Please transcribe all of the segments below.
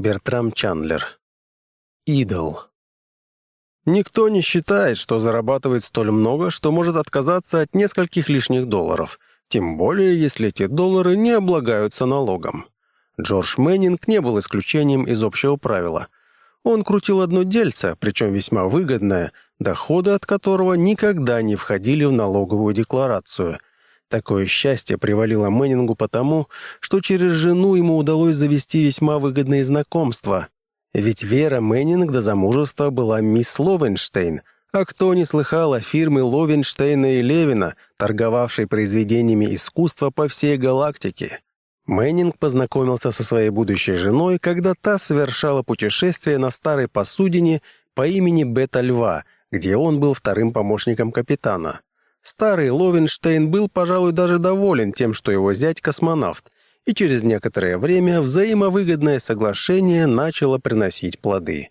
Бертрам Чандлер. Идол. Никто не считает, что зарабатывает столь много, что может отказаться от нескольких лишних долларов, тем более, если эти доллары не облагаются налогом. Джордж Мэннинг не был исключением из общего правила. Он крутил одно дельце, причем весьма выгодное, доходы от которого никогда не входили в налоговую декларацию – Такое счастье привалило Мэннингу потому, что через жену ему удалось завести весьма выгодные знакомства. Ведь Вера Мэннинг до замужества была мисс Ловенштейн, а кто не слыхал о фирме Ловенштейна и Левина, торговавшей произведениями искусства по всей галактике? Мэннинг познакомился со своей будущей женой, когда та совершала путешествие на старой посудине по имени Бета-Льва, где он был вторым помощником капитана. Старый Ловенштейн был, пожалуй, даже доволен тем, что его зять космонавт, и через некоторое время взаимовыгодное соглашение начало приносить плоды.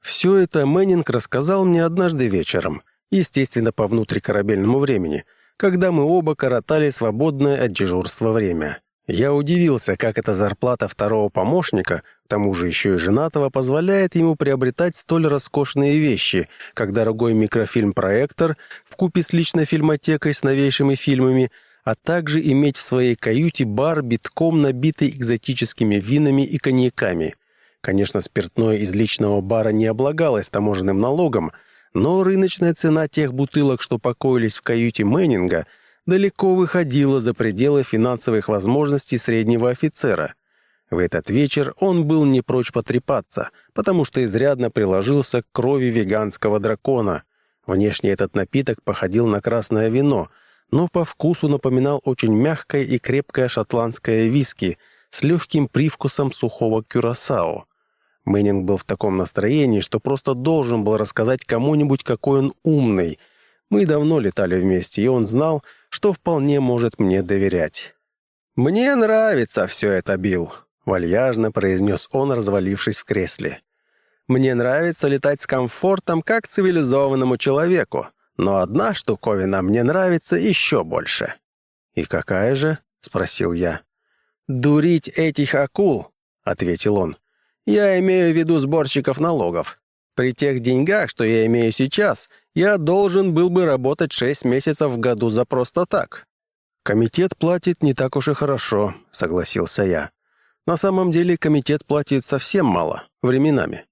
Все это Мэннинг рассказал мне однажды вечером, естественно, по внутрикорабельному времени, когда мы оба коротали свободное от дежурства время. Я удивился, как эта зарплата второго помощника, к тому же еще и женатого, позволяет ему приобретать столь роскошные вещи, как дорогой микрофильм-проектор вкупе с личной фильмотекой с новейшими фильмами, а также иметь в своей каюте бар, битком набитый экзотическими винами и коньяками. Конечно, спиртное из личного бара не облагалось таможенным налогом, но рыночная цена тех бутылок, что покоились в каюте Мэннинга – далеко выходила за пределы финансовых возможностей среднего офицера. В этот вечер он был не прочь потрепаться, потому что изрядно приложился к крови веганского дракона. Внешне этот напиток походил на красное вино, но по вкусу напоминал очень мягкое и крепкое шотландское виски с легким привкусом сухого кюрасао. Мэннинг был в таком настроении, что просто должен был рассказать кому-нибудь, какой он умный. Мы давно летали вместе, и он знал, что вполне может мне доверять. «Мне нравится все это, Билл», — вальяжно произнес он, развалившись в кресле. «Мне нравится летать с комфортом, как цивилизованному человеку, но одна штуковина мне нравится еще больше». «И какая же?» — спросил я. «Дурить этих акул», — ответил он. «Я имею в виду сборщиков налогов. При тех деньгах, что я имею сейчас, я должен был бы работать шесть месяцев в году за просто так. Комитет платит не так уж и хорошо, согласился я. На самом деле комитет платит совсем мало, временами.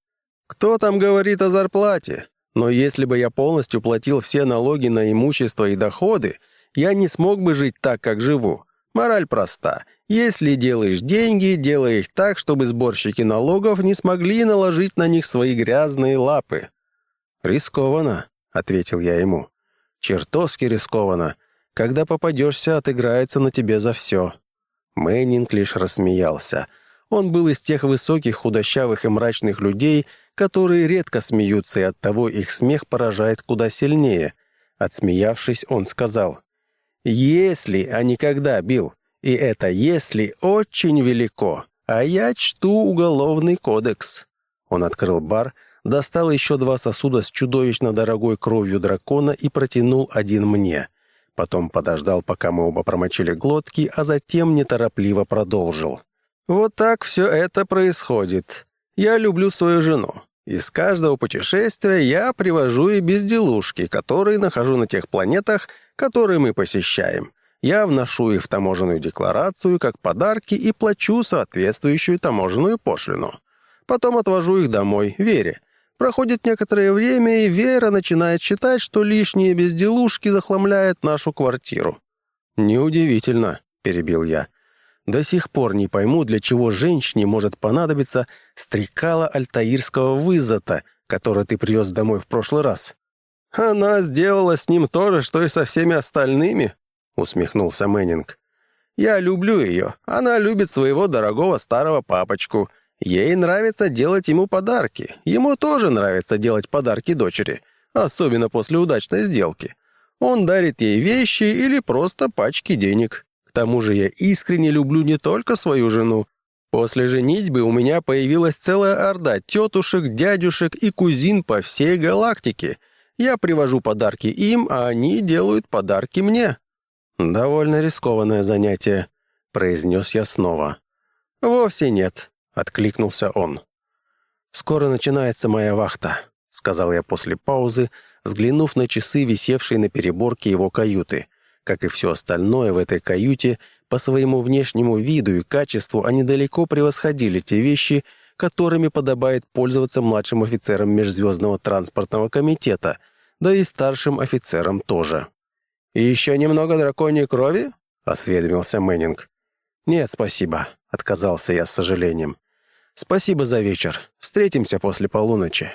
Кто там говорит о зарплате? Но если бы я полностью платил все налоги на имущество и доходы, я не смог бы жить так, как живу. Мораль проста. Если делаешь деньги, делай их так, чтобы сборщики налогов не смогли наложить на них свои грязные лапы. «Рискованно», — ответил я ему. «Чертовски рискованно. Когда попадешься, отыграется на тебе за все». Мэннинг лишь рассмеялся. Он был из тех высоких, худощавых и мрачных людей, которые редко смеются, и оттого их смех поражает куда сильнее. Отсмеявшись, он сказал, «Если, а не когда, Билл. И это «если» очень велико, а я чту уголовный кодекс». Он открыл бар, достал еще два сосуда с чудовищно дорогой кровью дракона и протянул один мне. Потом подождал, пока мы оба промочили глотки, а затем неторопливо продолжил. «Вот так все это происходит. Я люблю свою жену. Из каждого путешествия я привожу и безделушки, которые нахожу на тех планетах, которые мы посещаем. Я вношу их в таможенную декларацию как подарки и плачу соответствующую таможенную пошлину. Потом отвожу их домой, Вере. Проходит некоторое время, и Вера начинает считать, что лишние безделушки захламляют нашу квартиру. «Неудивительно», — перебил я. «До сих пор не пойму, для чего женщине может понадобиться стрекала альтаирского вызота, который ты привез домой в прошлый раз». «Она сделала с ним то же, что и со всеми остальными», — усмехнулся Мэннинг. «Я люблю ее. Она любит своего дорогого старого папочку. Ей нравится делать ему подарки. Ему тоже нравится делать подарки дочери, особенно после удачной сделки. Он дарит ей вещи или просто пачки денег. Тому же я искренне люблю не только свою жену. После женитьбы у меня появилась целая орда тетушек, дядюшек и кузин по всей галактике. Я привожу подарки им, а они делают подарки мне. «Довольно рискованное занятие», — произнес я снова. «Вовсе нет», — откликнулся он. «Скоро начинается моя вахта», — сказал я после паузы, взглянув на часы, висевшие на переборке его каюты. Как и все остальное в этой каюте, по своему внешнему виду и качеству они далеко превосходили те вещи, которыми подобает пользоваться младшим офицерам Межзвездного транспортного комитета, да и старшим офицерам тоже. «И еще немного драконьей крови?» — осведомился Мэннинг. «Нет, спасибо», — отказался я с сожалением. «Спасибо за вечер. Встретимся после полуночи».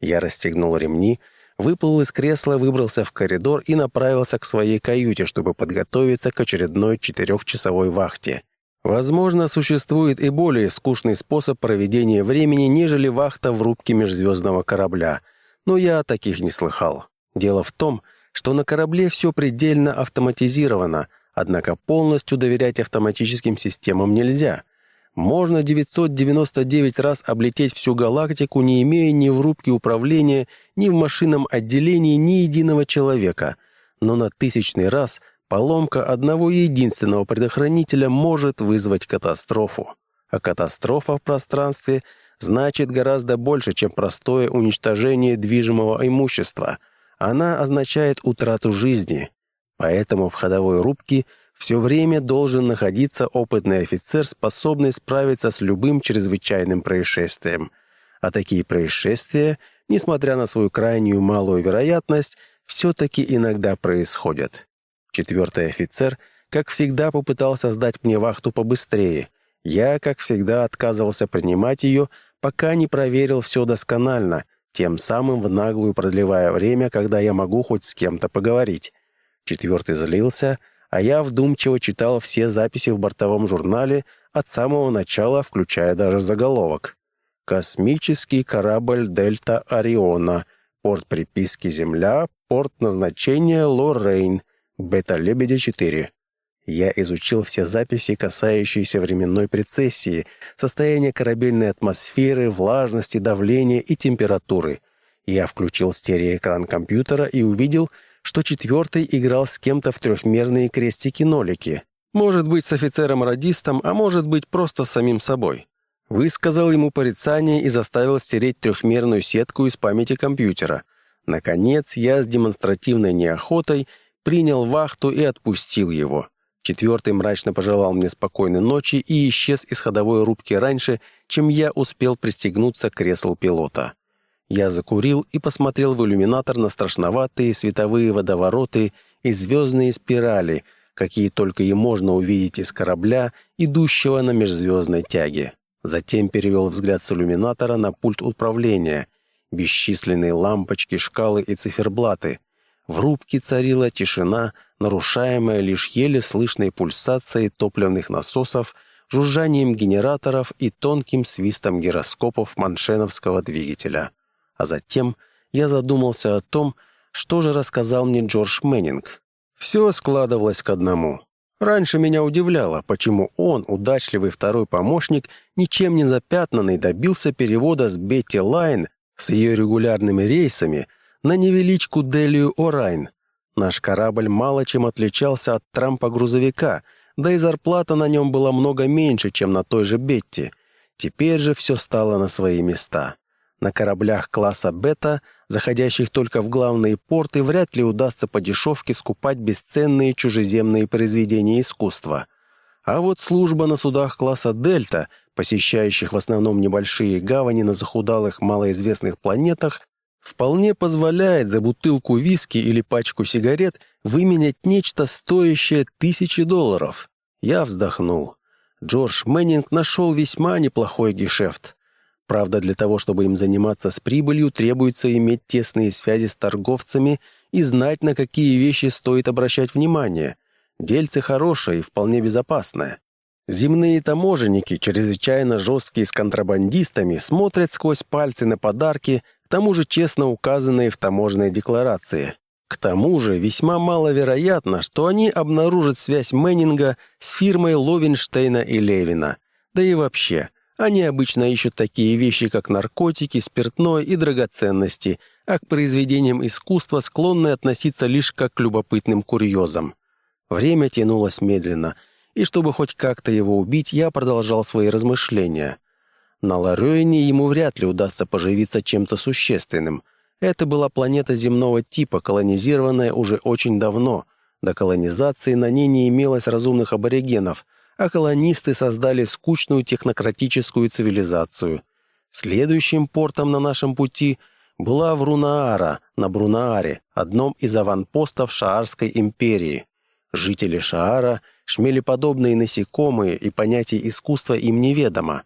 Я расстегнул ремни, выплыл из кресла, выбрался в коридор и направился к своей каюте, чтобы подготовиться к очередной четырехчасовой вахте. Возможно, существует и более скучный способ проведения времени, нежели вахта в рубке межзвездного корабля, но я о таких не слыхал. Дело в том, что на корабле все предельно автоматизировано, однако полностью доверять автоматическим системам нельзя — можно 999 раз облететь всю галактику, не имея ни в рубке управления, ни в машинном отделении ни единого человека. Но на тысячный раз поломка одного единственного предохранителя может вызвать катастрофу. А катастрофа в пространстве значит гораздо больше, чем простое уничтожение движимого имущества. Она означает утрату жизни. Поэтому в ходовой рубке – все время должен находиться опытный офицер, способный справиться с любым чрезвычайным происшествием. А такие происшествия, несмотря на свою крайнюю малую вероятность, все-таки иногда происходят. Четвертый офицер, как всегда, попытался сдать мне вахту побыстрее. Я, как всегда, отказывался принимать ее, пока не проверил все досконально, тем самым в наглую продлевая время, когда я могу хоть с кем-то поговорить. Четвертый злился — а я вдумчиво читал все записи в бортовом журнале от самого начала, включая даже заголовок. «Космический корабль «Дельта Ориона», порт приписки «Земля», порт назначения «Лоррейн», «Бета-Лебедя-4». Я изучил все записи, касающиеся временной прецессии, состояния корабельной атмосферы, влажности, давления и температуры. Я включил стереоэкран компьютера и увидел, что четвертый играл с кем-то в трехмерные крестики-нолики. Может быть, с офицером-радистом, а может быть, просто с самим собой. Высказал ему порицание и заставил стереть трехмерную сетку из памяти компьютера. Наконец, я с демонстративной неохотой принял вахту и отпустил его. Четвертый мрачно пожелал мне спокойной ночи и исчез из ходовой рубки раньше, чем я успел пристегнуться к креслу пилота. Я закурил и посмотрел в иллюминатор на страшноватые световые водовороты и звездные спирали, какие только и можно увидеть из корабля, идущего на межзвездной тяге. Затем перевел взгляд с иллюминатора на пульт управления. Бесчисленные лампочки, шкалы и циферблаты. В рубке царила тишина, нарушаемая лишь еле слышной пульсацией топливных насосов, жужжанием генераторов и тонким свистом гироскопов маншеновского двигателя. А затем я задумался о том, что же рассказал мне Джордж Мэннинг. Все складывалось к одному. Раньше меня удивляло, почему он, удачливый второй помощник, ничем не запятнанный, добился перевода с Бетти Лайн с ее регулярными рейсами на невеличку Делию Орайн. Наш корабль мало чем отличался от Трампа грузовика, да и зарплата на нем была много меньше, чем на той же Бетти. Теперь же все стало на свои места. На кораблях класса «Бета», заходящих только в главные порты, вряд ли удастся по дешевке скупать бесценные чужеземные произведения искусства. А вот служба на судах класса «Дельта», посещающих в основном небольшие гавани на захудалых малоизвестных планетах, вполне позволяет за бутылку виски или пачку сигарет выменять нечто стоящее тысячи долларов. Я вздохнул. Джордж Мэннинг нашел весьма неплохой гешефт. Правда, для того, чтобы им заниматься с прибылью, требуется иметь тесные связи с торговцами и знать, на какие вещи стоит обращать внимание. Дельце хорошее и вполне безопасное. Земные таможенники, чрезвычайно жесткие с контрабандистами, смотрят сквозь пальцы на подарки, к тому же честно указанные в таможенной декларации. К тому же весьма маловероятно, что они обнаружат связь Мэннинга с фирмой Ловенштейна и Левина. Да и вообще – они обычно ищут такие вещи, как наркотики, спиртное и драгоценности, а к произведениям искусства склонны относиться лишь как к любопытным курьезам. Время тянулось медленно, и чтобы хоть как-то его убить, я продолжал свои размышления. На Ларёине ему вряд ли удастся поживиться чем-то существенным. Это была планета земного типа, колонизированная уже очень давно. До колонизации на ней не имелось разумных аборигенов, а колонисты создали скучную технократическую цивилизацию. Следующим портом на нашем пути была Врунаара на Брунааре, одном из аванпостов Шаарской империи. Жители Шаара – шмелеподобные насекомые и понятие искусства им неведомо.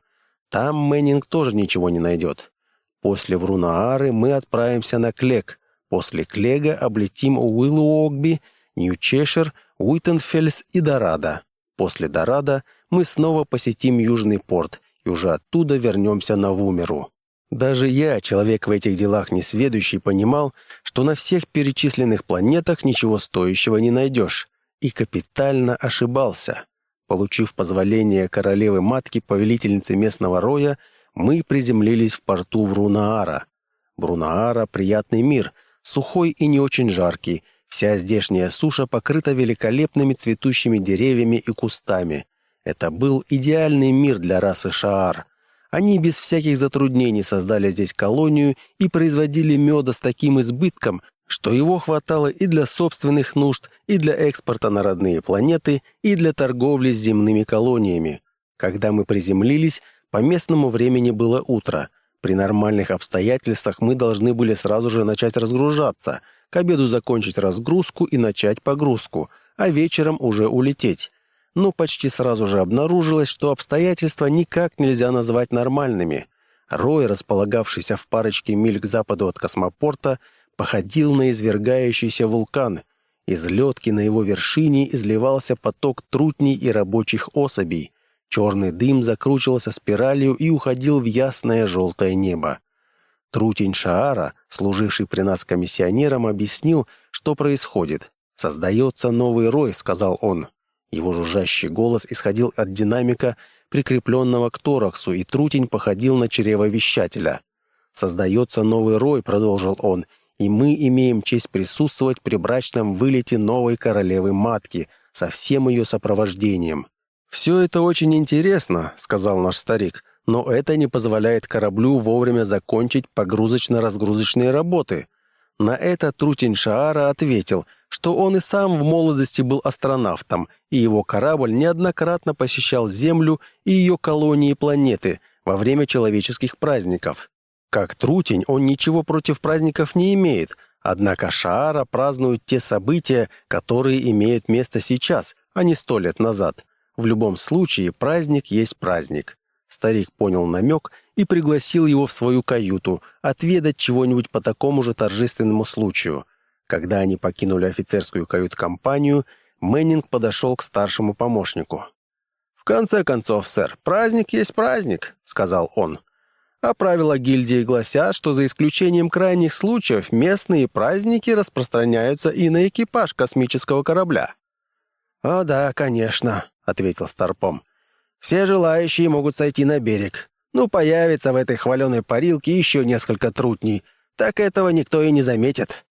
Там Мэннинг тоже ничего не найдет. После Врунаары мы отправимся на Клек. После Клега облетим Уиллуогби, Нью-Чешир, Уитенфельс и Дорадо. После Дорадо мы снова посетим Южный порт и уже оттуда вернемся на Вумеру. Даже я, человек в этих делах несведущий, понимал, что на всех перечисленных планетах ничего стоящего не найдешь. И капитально ошибался. Получив позволение королевы-матки, повелительницы местного роя, мы приземлились в порту Врунаара. Брунаара — приятный мир, сухой и не очень жаркий, вся здешняя суша покрыта великолепными цветущими деревьями и кустами. Это был идеальный мир для расы Шаар. Они без всяких затруднений создали здесь колонию и производили меда с таким избытком, что его хватало и для собственных нужд, и для экспорта на родные планеты, и для торговли с земными колониями. Когда мы приземлились, по местному времени было утро. При нормальных обстоятельствах мы должны были сразу же начать разгружаться, к обеду закончить разгрузку и начать погрузку, а вечером уже улететь. Но почти сразу же обнаружилось, что обстоятельства никак нельзя назвать нормальными. Рой, располагавшийся в парочке миль к западу от космопорта, походил на извергающийся вулкан. Из ледки на его вершине изливался поток трутней и рабочих особей. Черный дым закручивался спиралью и уходил в ясное желтое небо. Трутень Шаара, служивший при нас комиссионером, объяснил, что происходит. «Создается новый рой», — сказал он. Его жужжащий голос исходил от динамика, прикрепленного к тораксу, и трутень походил на чревовещателя. «Создается новый рой», — продолжил он, и мы имеем честь присутствовать при брачном вылете новой королевы-матки со всем ее сопровождением. «Все это очень интересно», — сказал наш старик, «но это не позволяет кораблю вовремя закончить погрузочно-разгрузочные работы». На это Трутень Шаара ответил, что он и сам в молодости был астронавтом, и его корабль неоднократно посещал Землю и ее колонии планеты во время человеческих праздников. Как трутень, он ничего против праздников не имеет, однако Шаара празднует те события, которые имеют место сейчас, а не сто лет назад. В любом случае, праздник есть праздник. Старик понял намек и пригласил его в свою каюту отведать чего-нибудь по такому же торжественному случаю. Когда они покинули офицерскую кают-компанию, Мэннинг подошел к старшему помощнику. «В конце концов, сэр, праздник есть праздник», — сказал он. А правила гильдии гласят, что за исключением крайних случаев местные праздники распространяются и на экипаж космического корабля. «О да, конечно», — ответил Старпом. «Все желающие могут сойти на берег. Ну, появится в этой хваленой парилке еще несколько трутней. Так этого никто и не заметит».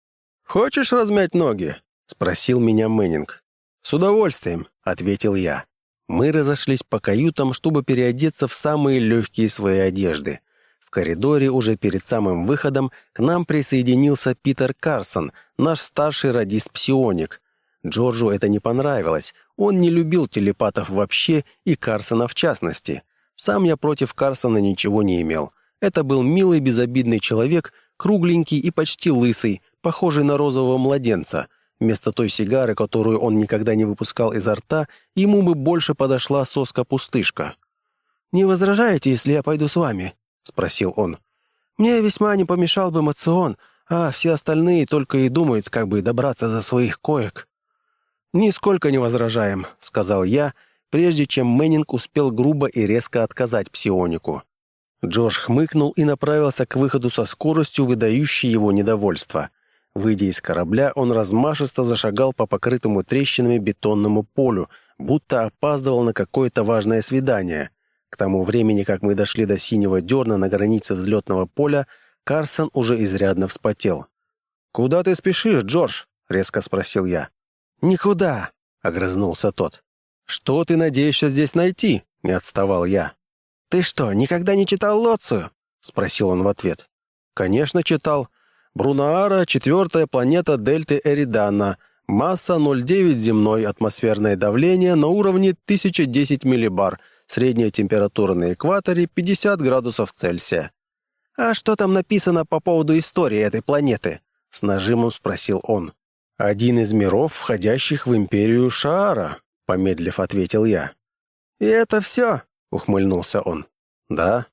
«Хочешь размять ноги?» — спросил меня Мэннинг. «С удовольствием», — ответил я. Мы разошлись по каютам, чтобы переодеться в самые легкие свои одежды. В коридоре уже перед самым выходом к нам присоединился Питер Карсон, наш старший радист-псионик. Джорджу это не понравилось, он не любил телепатов вообще и Карсона в частности. Сам я против Карсона ничего не имел. Это был милый безобидный человек, кругленький и почти лысый, похожий на розового младенца. Вместо той сигары, которую он никогда не выпускал изо рта, ему бы больше подошла соска-пустышка. «Не возражаете, если я пойду с вами?» спросил он. «Мне весьма не помешал бы мацион, а все остальные только и думают, как бы добраться до своих коек». «Нисколько не возражаем», — сказал я, прежде чем Мэннинг успел грубо и резко отказать псионику. Джош хмыкнул и направился к выходу со скоростью, выдающей его недовольство. Выйдя из корабля, он размашисто зашагал по покрытому трещинами бетонному полю, будто опаздывал на какое-то важное свидание. К тому времени, как мы дошли до синего дерна на границе взлетного поля, Карсон уже изрядно вспотел. «Куда ты спешишь, Джордж?» — резко спросил я. «Никуда», — огрызнулся тот. «Что ты надеешься здесь найти?» — не отставал я. «Ты что, никогда не читал Лоцию?» — спросил он в ответ. «Конечно, читал. Брунаара — четвертая планета дельты Эридана. Масса 0,9 земной, атмосферное давление на уровне 1010 миллибар, средняя температура на экваторе 50 градусов Цельсия. «А что там написано по поводу истории этой планеты?» — с нажимом спросил он. «Один из миров, входящих в империю Шаара», — помедлив ответил я. «И это все?» — ухмыльнулся он. «Да».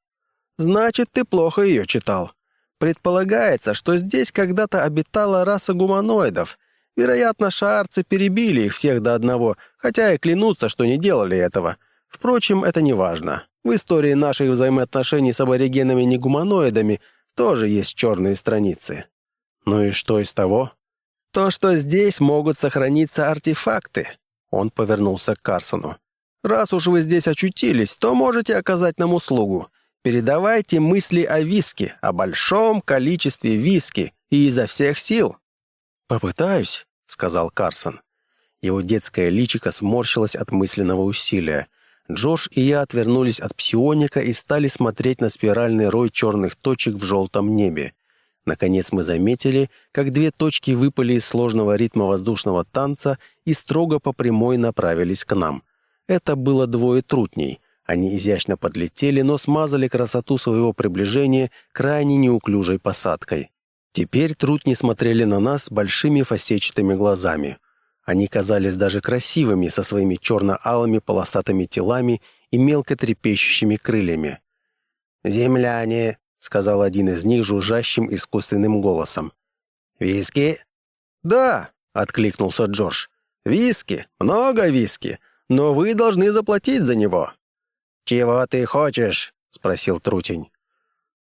«Значит, ты плохо ее читал. Предполагается, что здесь когда-то обитала раса гуманоидов. Вероятно, шаарцы перебили их всех до одного, хотя и клянутся, что не делали этого. Впрочем, это не важно. В истории наших взаимоотношений с аборигенами-негуманоидами тоже есть черные страницы. Ну и что из того? То, что здесь могут сохраниться артефакты. Он повернулся к Карсону. Раз уж вы здесь очутились, то можете оказать нам услугу. Передавайте мысли о виске, о большом количестве виски и изо всех сил. «Попытаюсь», — сказал Карсон. Его детское личико сморщилось от мысленного усилия. Джош и я отвернулись от псионика и стали смотреть на спиральный рой черных точек в желтом небе. Наконец мы заметили, как две точки выпали из сложного ритма воздушного танца и строго по прямой направились к нам. Это было двое трутней. Они изящно подлетели, но смазали красоту своего приближения крайне неуклюжей посадкой. Теперь трутни смотрели на нас большими фасетчатыми глазами. Они казались даже красивыми со своими черно-алыми полосатыми телами и мелко трепещущими крыльями. «Земляне!» — сказал один из них жужжащим искусственным голосом. «Виски?» «Да!» — откликнулся Джордж. «Виски! Много виски! Но вы должны заплатить за него!» «Чего ты хочешь?» — спросил Трутень.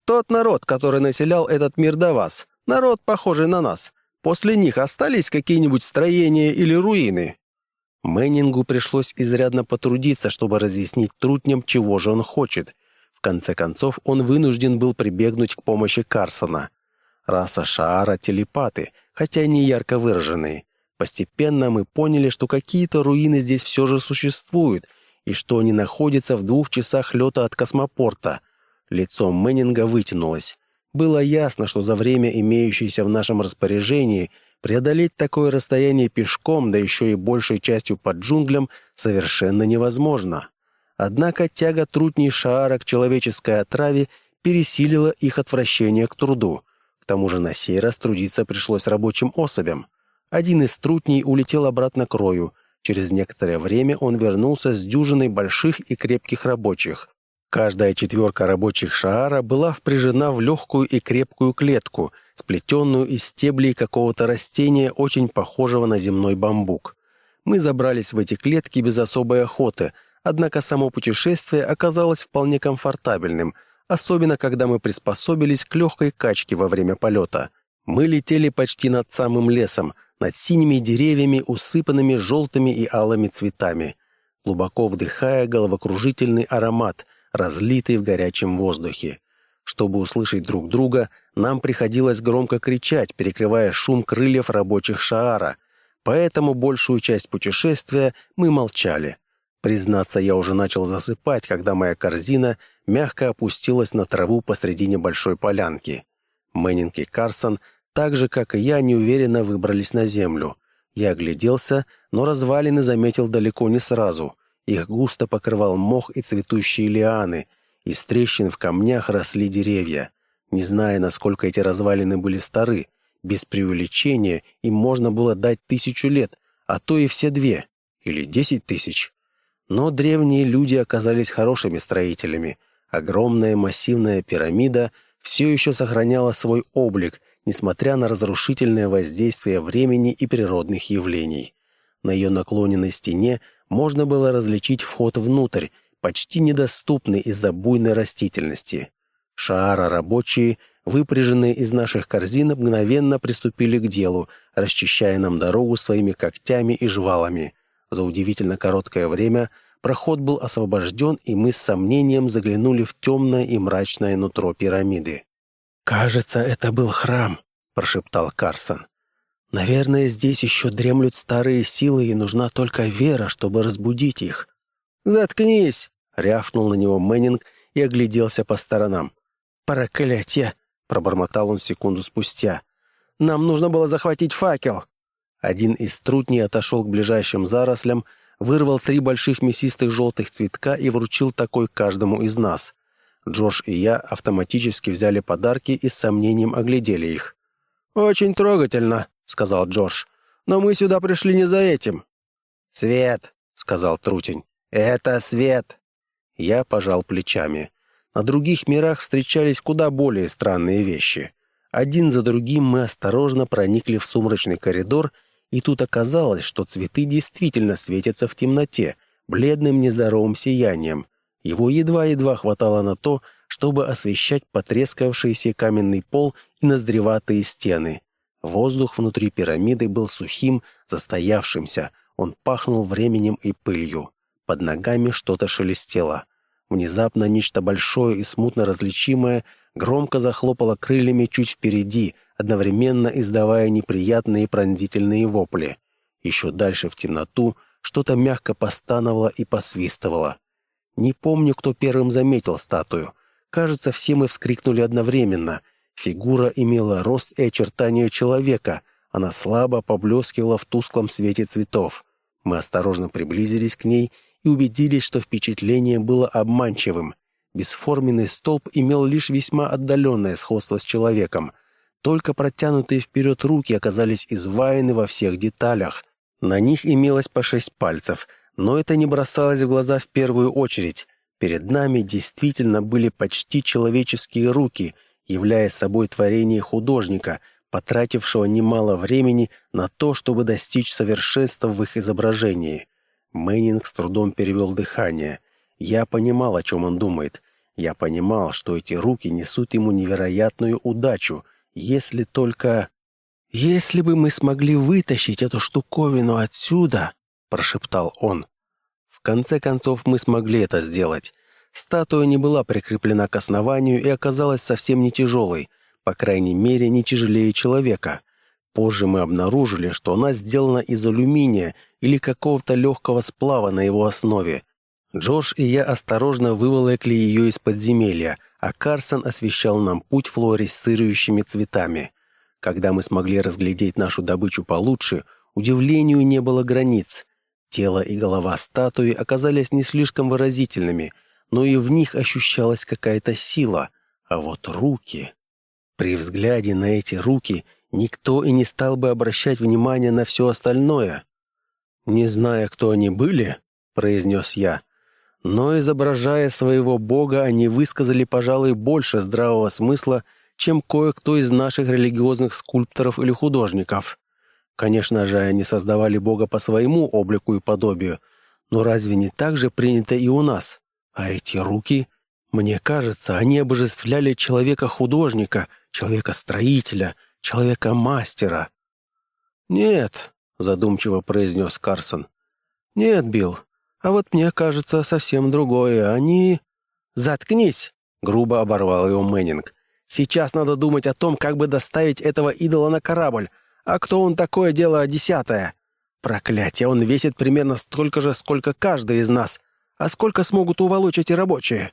«Тот народ, который населял этот мир до вас. Народ, похожий на нас. После них остались какие-нибудь строения или руины?» Мэннингу пришлось изрядно потрудиться, чтобы разъяснить трутням, чего же он хочет. Конце концов, он вынужден был прибегнуть к помощи Карсона. Раса Шаара — телепаты, хотя и не ярко выраженные. Постепенно мы поняли, что какие-то руины здесь все же существуют, и что они находятся в двух часах лета от космопорта. Лицо Мэннинга вытянулось. Было ясно, что за время, имеющееся в нашем распоряжении, преодолеть такое расстояние пешком, да еще и большей частью под джунглям, совершенно невозможно. Однако тяга трутней Шаара к человеческой отраве пересилила их отвращение к труду. К тому же на сей раз трудиться пришлось рабочим особям. Один из трутней улетел обратно к Рою — Через некоторое время он вернулся с дюжиной больших и крепких рабочих. Каждая четверка рабочих Шаара была впряжена в легкую и крепкую клетку, сплетенную из стеблей какого-то растения, очень похожего на земной бамбук. Мы забрались в эти клетки без особой охоты, однако само путешествие оказалось вполне комфортабельным, особенно когда мы приспособились к легкой качке во время полета. Мы летели почти над самым лесом, над синими деревьями, усыпанными желтыми и алыми цветами, глубоко вдыхая головокружительный аромат, разлитый в горячем воздухе. Чтобы услышать друг друга, нам приходилось громко кричать, перекрывая шум крыльев рабочих Шаара, поэтому большую часть путешествия мы молчали. Признаться, я уже начал засыпать, когда моя корзина мягко опустилась на траву посреди небольшой полянки. Мэннинг и Карсон так же, как и я, неуверенно выбрались на землю. Я огляделся, но развалины заметил далеко не сразу. Их густо покрывал мох и цветущие лианы. Из трещин в камнях росли деревья. Не зная, насколько эти развалины были стары, без преувеличения им можно было дать тысячу лет, а то и все две, или десять тысяч. Но древние люди оказались хорошими строителями. Огромная массивная пирамида все еще сохраняла свой облик несмотря на разрушительное воздействие времени и природных явлений. На ее наклоненной стене можно было различить вход внутрь, почти недоступный из-за буйной растительности. Шаара рабочие, выпряженные из наших корзин, мгновенно приступили к делу, расчищая нам дорогу своими когтями и жвалами. За удивительно короткое время проход был освобожден, и мы с сомнением заглянули в темное и мрачное нутро пирамиды. «Кажется, это был храм», — прошептал Карсон. «Наверное, здесь еще дремлют старые силы, и нужна только вера, чтобы разбудить их». «Заткнись!» — рявкнул на него Мэннинг и огляделся по сторонам. «Проклятие!» — пробормотал он секунду спустя. «Нам нужно было захватить факел!» Один из трутней отошел к ближайшим зарослям, вырвал три больших мясистых желтых цветка и вручил такой каждому из нас. Джош и я автоматически взяли подарки и с сомнением оглядели их. «Очень трогательно», — сказал Джош. «Но мы сюда пришли не за этим». «Свет», — сказал Трутень. «Это свет!» Я пожал плечами. На других мирах встречались куда более странные вещи. Один за другим мы осторожно проникли в сумрачный коридор, и тут оказалось, что цветы действительно светятся в темноте, бледным нездоровым сиянием. Его едва-едва хватало на то, чтобы освещать потрескавшийся каменный пол и ноздреватые стены. Воздух внутри пирамиды был сухим, застоявшимся, он пахнул временем и пылью. Под ногами что-то шелестело. Внезапно нечто большое и смутно различимое громко захлопало крыльями чуть впереди, одновременно издавая неприятные пронзительные вопли. Еще дальше в темноту что-то мягко постановало и посвистывало. Не помню, кто первым заметил статую. Кажется, все мы вскрикнули одновременно. Фигура имела рост и очертания человека. Она слабо поблескивала в тусклом свете цветов. Мы осторожно приблизились к ней и убедились, что впечатление было обманчивым. Бесформенный столб имел лишь весьма отдаленное сходство с человеком. Только протянутые вперед руки оказались изваяны во всех деталях. На них имелось по шесть пальцев, но это не бросалось в глаза в первую очередь. Перед нами действительно были почти человеческие руки, являя собой творение художника, потратившего немало времени на то, чтобы достичь совершенства в их изображении. Мэннинг с трудом перевел дыхание. Я понимал, о чем он думает. Я понимал, что эти руки несут ему невероятную удачу, если только... «Если бы мы смогли вытащить эту штуковину отсюда», — прошептал он. В конце концов, мы смогли это сделать. Статуя не была прикреплена к основанию и оказалась совсем не тяжелой, по крайней мере, не тяжелее человека. Позже мы обнаружили, что она сделана из алюминия или какого-то легкого сплава на его основе. Джош и я осторожно выволокли ее из подземелья, а Карсон освещал нам путь флуоресцирующими цветами. Когда мы смогли разглядеть нашу добычу получше, удивлению не было границ. Тело и голова статуи оказались не слишком выразительными, но и в них ощущалась какая-то сила. А вот руки... При взгляде на эти руки никто и не стал бы обращать внимание на все остальное. «Не зная, кто они были», — произнес я, но, изображая своего бога, они высказали, пожалуй, больше здравого смысла, чем кое-кто из наших религиозных скульпторов или художников. Конечно же, они создавали бога по своему облику и подобию, но разве не так же принято и у нас? А эти руки... Мне кажется, они обожествляли человека-художника, человека-строителя, человека-мастера. «Нет», — задумчиво произнес Карсон. «Нет, Билл, а вот мне кажется совсем другое. Они...» «Заткнись!» — грубо оборвал его Мэннинг. «Сейчас надо думать о том, как бы доставить этого идола на корабль. А кто он такое дело десятое? Проклятие, он весит примерно столько же, сколько каждый из нас. А сколько смогут уволочь эти рабочие?»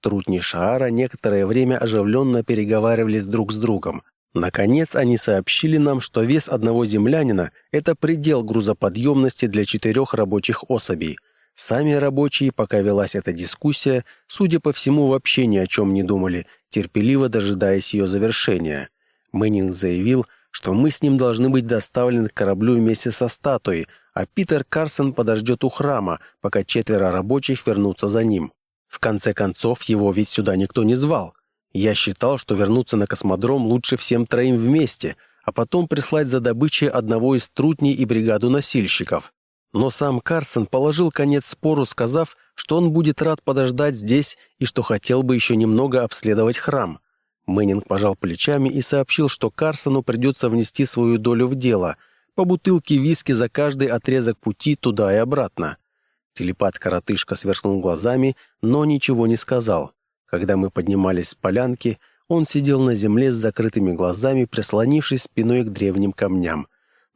Трутни Шаара некоторое время оживленно переговаривались друг с другом. Наконец они сообщили нам, что вес одного землянина – это предел грузоподъемности для четырех рабочих особей. Сами рабочие, пока велась эта дискуссия, судя по всему, вообще ни о чем не думали, терпеливо дожидаясь ее завершения. Мэннинг заявил, что мы с ним должны быть доставлены к кораблю вместе со статуей, а Питер Карсон подождет у храма, пока четверо рабочих вернутся за ним. В конце концов, его ведь сюда никто не звал. Я считал, что вернуться на космодром лучше всем троим вместе, а потом прислать за добычей одного из трутней и бригаду носильщиков. Но сам Карсон положил конец спору, сказав, что он будет рад подождать здесь и что хотел бы еще немного обследовать храм. Мэннинг пожал плечами и сообщил, что Карсону придется внести свою долю в дело, по бутылке виски за каждый отрезок пути туда и обратно. Телепат-коротышка сверкнул глазами, но ничего не сказал. Когда мы поднимались с полянки, он сидел на земле с закрытыми глазами, прислонившись спиной к древним камням.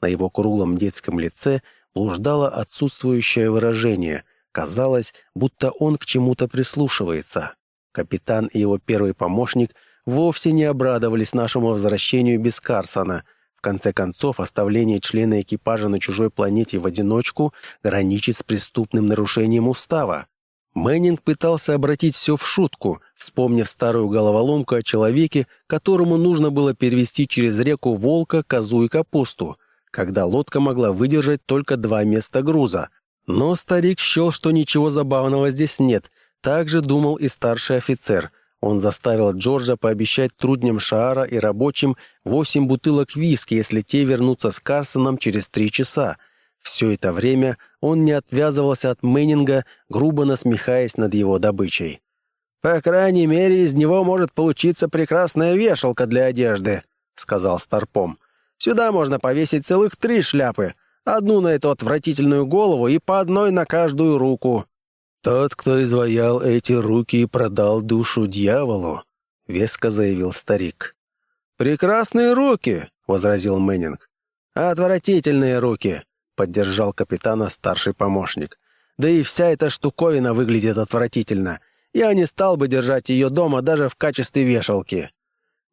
На его круглом детском лице блуждало отсутствующее выражение. Казалось, будто он к чему-то прислушивается. Капитан и его первый помощник вовсе не обрадовались нашему возвращению без Карсона. В конце концов, оставление члена экипажа на чужой планете в одиночку граничит с преступным нарушением устава. Мэннинг пытался обратить все в шутку, вспомнив старую головоломку о человеке, которому нужно было перевести через реку волка, козу и капусту, когда лодка могла выдержать только два места груза. Но старик счел, что ничего забавного здесь нет, так же думал и старший офицер. Он заставил Джорджа пообещать трудням Шаара и рабочим восемь бутылок виски, если те вернутся с Карсоном через три часа. Все это время он не отвязывался от Мэннинга, грубо насмехаясь над его добычей. «По крайней мере, из него может получиться прекрасная вешалка для одежды», — сказал Старпом. «Сюда можно повесить целых три шляпы, одну на эту отвратительную голову и по одной на каждую руку». «Тот, кто изваял эти руки и продал душу дьяволу», — веско заявил старик. «Прекрасные руки», — возразил Мэннинг. «Отвратительные руки», поддержал капитана старший помощник. «Да и вся эта штуковина выглядит отвратительно. Я не стал бы держать ее дома даже в качестве вешалки».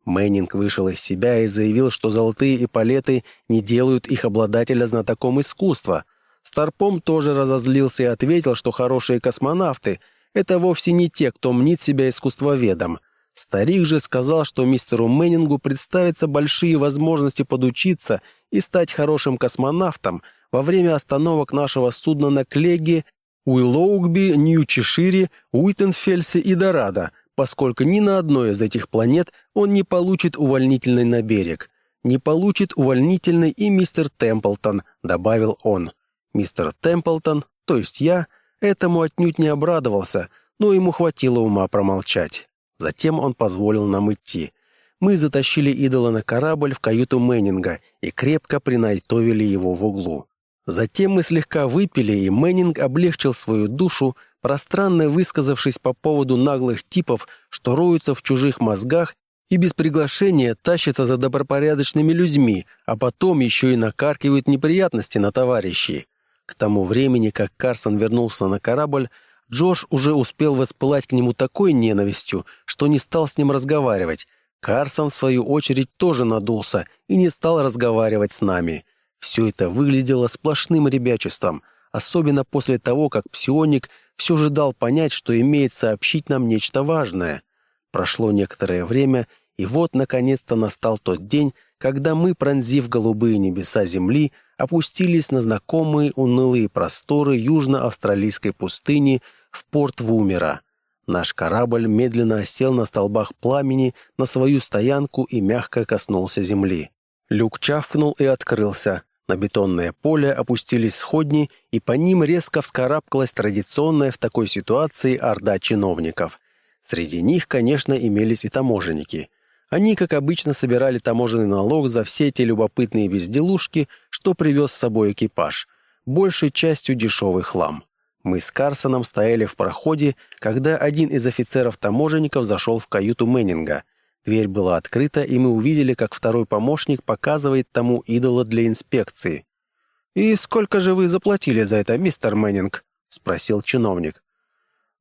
Мэннинг вышел из себя и заявил, что золотые эполеты не делают их обладателя знатоком искусства. Старпом тоже разозлился и ответил, что хорошие космонавты — это вовсе не те, кто мнит себя искусствоведом. Старик же сказал, что мистеру Мэннингу представятся большие возможности подучиться и стать хорошим космонавтом, во время остановок нашего судна на Клеге, Уиллоугби, Нью-Чешире, Уитенфельсе и Дорадо, поскольку ни на одной из этих планет он не получит увольнительный на берег. Не получит увольнительный и мистер Темплтон, добавил он. Мистер Темплтон, то есть я, этому отнюдь не обрадовался, но ему хватило ума промолчать. Затем он позволил нам идти. Мы затащили идола на корабль в каюту Мэннинга и крепко принайтовили его в углу. Затем мы слегка выпили, и Мэннинг облегчил свою душу, пространно высказавшись по поводу наглых типов, что роются в чужих мозгах и без приглашения тащатся за добропорядочными людьми, а потом еще и накаркивают неприятности на товарищей. К тому времени, как Карсон вернулся на корабль, Джош уже успел воспылать к нему такой ненавистью, что не стал с ним разговаривать. Карсон, в свою очередь, тоже надулся и не стал разговаривать с нами. Все это выглядело сплошным ребячеством, особенно после того, как псионик все же дал понять, что имеет сообщить нам нечто важное. Прошло некоторое время, и вот, наконец-то, настал тот день, когда мы, пронзив голубые небеса Земли, опустились на знакомые унылые просторы южно-австралийской пустыни в порт Вумера. Наш корабль медленно осел на столбах пламени на свою стоянку и мягко коснулся земли. Люк чавкнул и открылся. На бетонное поле опустились сходни, и по ним резко вскарабкалась традиционная в такой ситуации орда чиновников. Среди них, конечно, имелись и таможенники. Они, как обычно, собирали таможенный налог за все те любопытные безделушки, что привез с собой экипаж, большей частью дешевый хлам. Мы с Карсоном стояли в проходе, когда один из офицеров-таможенников зашел в каюту Мэннинга. Дверь была открыта, и мы увидели, как второй помощник показывает тому идола для инспекции. «И сколько же вы заплатили за это, мистер Мэннинг?» — спросил чиновник.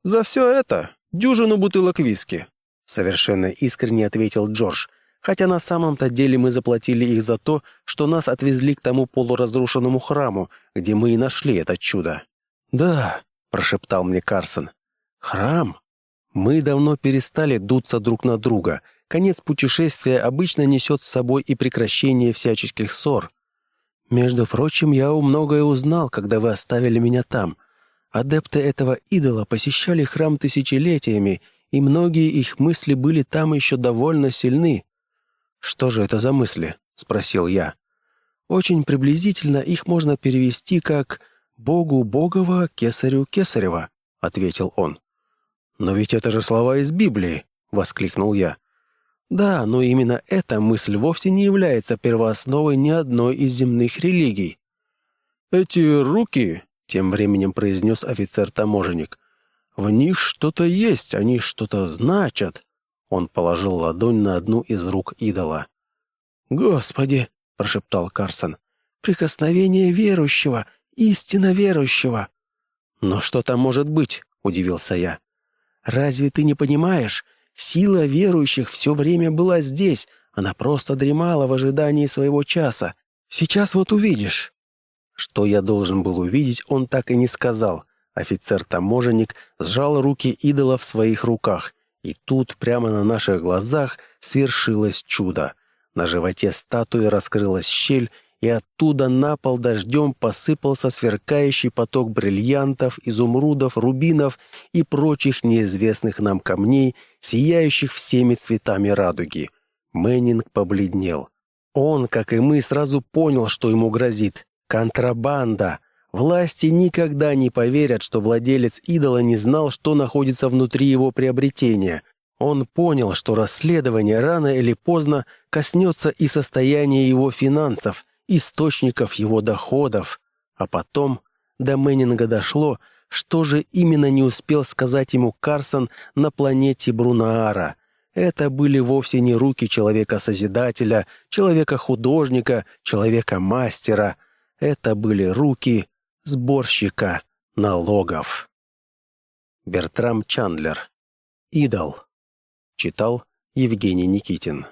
«За все это дюжину бутылок виски», — совершенно искренне ответил Джордж, хотя на самом-то деле мы заплатили их за то, что нас отвезли к тому полуразрушенному храму, где мы и нашли это чудо. «Да», — прошептал мне Карсон, — «храм?» Мы давно перестали дуться друг на друга — Конец путешествия обычно несет с собой и прекращение всяческих ссор. Между прочим, я многое узнал, когда вы оставили меня там. Адепты этого идола посещали храм тысячелетиями, и многие их мысли были там еще довольно сильны. «Что же это за мысли?» — спросил я. «Очень приблизительно их можно перевести как «Богу Богова, Кесарю Кесарева», — ответил он. «Но ведь это же слова из Библии!» — воскликнул я. Да, но именно эта мысль вовсе не является первоосновой ни одной из земных религий. «Эти руки», — тем временем произнес офицер-таможенник, — «в них что-то есть, они что-то значат». Он положил ладонь на одну из рук идола. «Господи!» — прошептал Карсон. «Прикосновение верующего, истинно верующего!» «Но что там может быть?» — удивился я. Разве ты не понимаешь? Сила верующих все время была здесь, она просто дремала в ожидании своего часа. Сейчас вот увидишь». Что я должен был увидеть, он так и не сказал. Офицер-таможенник сжал руки идола в своих руках, и тут, прямо на наших глазах, свершилось чудо. На животе статуи раскрылась щель, и оттуда на пол дождем посыпался сверкающий поток бриллиантов, изумрудов, рубинов и прочих неизвестных нам камней, сияющих всеми цветами радуги. Мэннинг побледнел. Он, как и мы, сразу понял, что ему грозит. Контрабанда! Власти никогда не поверят, что владелец идола не знал, что находится внутри его приобретения. Он понял, что расследование рано или поздно коснется и состояния его финансов, источников его доходов. А потом до Мэннинга дошло, что же именно не успел сказать ему Карсон на планете Брунаара. Это были вовсе не руки человека-созидателя, человека-художника, человека-мастера. Это были руки сборщика налогов. Бертрам Чандлер. Идол. Читал Евгений Никитин.